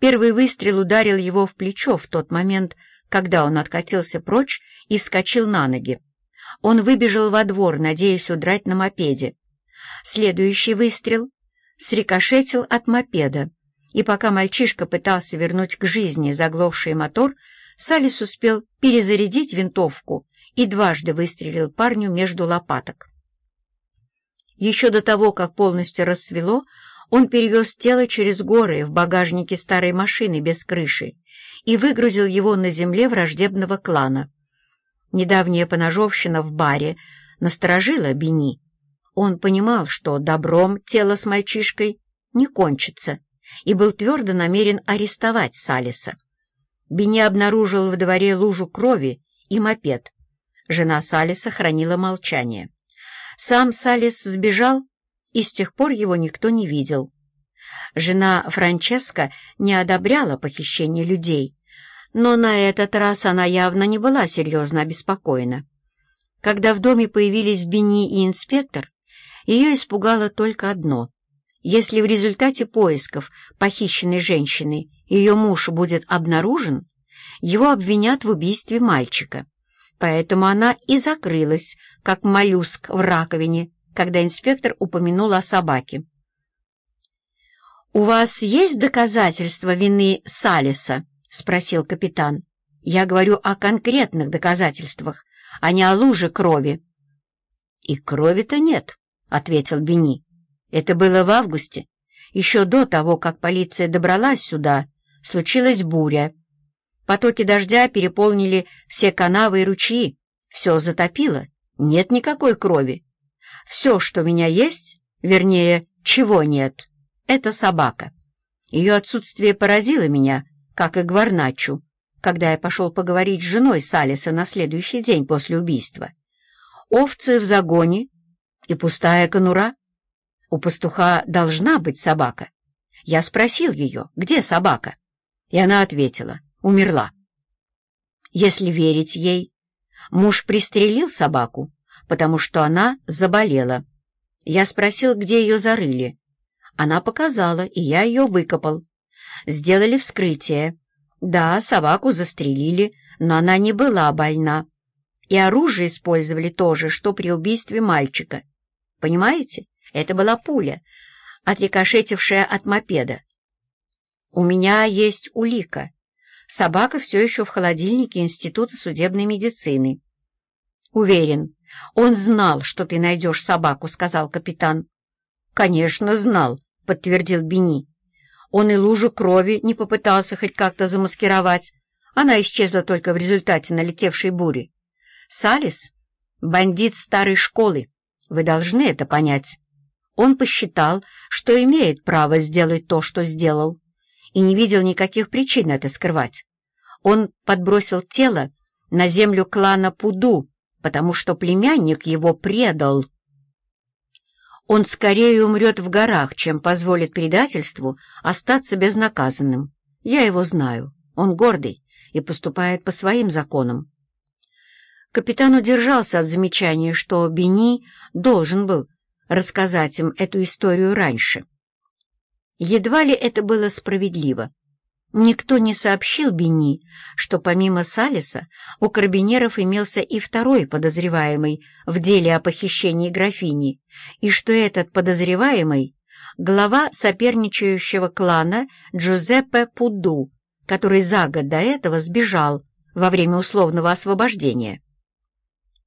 Первый выстрел ударил его в плечо в тот момент, когда он откатился прочь и вскочил на ноги. Он выбежал во двор, надеясь удрать на мопеде. Следующий выстрел срикошетил от мопеда, и пока мальчишка пытался вернуть к жизни заглохший мотор, Салис успел перезарядить винтовку и дважды выстрелил парню между лопаток. Еще до того, как полностью рассвело, он перевез тело через горы в багажнике старой машины без крыши и выгрузил его на земле враждебного клана. Недавняя поножовщина в баре насторожила Бени. Он понимал, что добром тело с мальчишкой не кончится, и был твердо намерен арестовать Салиса. Бени обнаружил в дворе лужу крови и мопед. Жена Салиса хранила молчание. Сам Салис сбежал и с тех пор его никто не видел. Жена Франческа не одобряла похищение людей, но на этот раз она явно не была серьезно обеспокоена. Когда в доме появились Бени и инспектор, ее испугало только одно. Если в результате поисков похищенной женщины ее муж будет обнаружен, его обвинят в убийстве мальчика. Поэтому она и закрылась, как моллюск в раковине, когда инспектор упомянул о собаке. «У вас есть доказательства вины Салиса?» — спросил капитан. «Я говорю о конкретных доказательствах, а не о луже крови». «И крови-то нет», — ответил Бени. «Это было в августе. Еще до того, как полиция добралась сюда, случилась буря. Потоки дождя переполнили все канавы и ручьи. Все затопило. Нет никакой крови. Все, что у меня есть, вернее, чего нет, это собака. Ее отсутствие поразило меня, как и Гварначу, когда я пошел поговорить с женой Салиса на следующий день после убийства. Овцы в загоне и пустая конура. У пастуха должна быть собака. Я спросил ее, где собака, и она ответила, умерла. Если верить ей, муж пристрелил собаку, потому что она заболела. Я спросил, где ее зарыли. Она показала, и я ее выкопал. Сделали вскрытие. Да, собаку застрелили, но она не была больна. И оружие использовали то же, что при убийстве мальчика. Понимаете? Это была пуля, отрикошетившая от мопеда. У меня есть улика. Собака все еще в холодильнике Института судебной медицины. Уверен, «Он знал, что ты найдешь собаку», — сказал капитан. «Конечно, знал», — подтвердил Бени. Он и лужу крови не попытался хоть как-то замаскировать. Она исчезла только в результате налетевшей бури. Салис — бандит старой школы. Вы должны это понять. Он посчитал, что имеет право сделать то, что сделал, и не видел никаких причин это скрывать. Он подбросил тело на землю клана Пуду, потому что племянник его предал. Он скорее умрет в горах, чем позволит предательству остаться безнаказанным. Я его знаю. Он гордый и поступает по своим законам. Капитан удержался от замечания, что Бени должен был рассказать им эту историю раньше. Едва ли это было справедливо. Никто не сообщил Бени, что помимо Салиса у карбинеров имелся и второй подозреваемый в деле о похищении графини, и что этот подозреваемый — глава соперничающего клана Джузеппе Пуду, который за год до этого сбежал во время условного освобождения.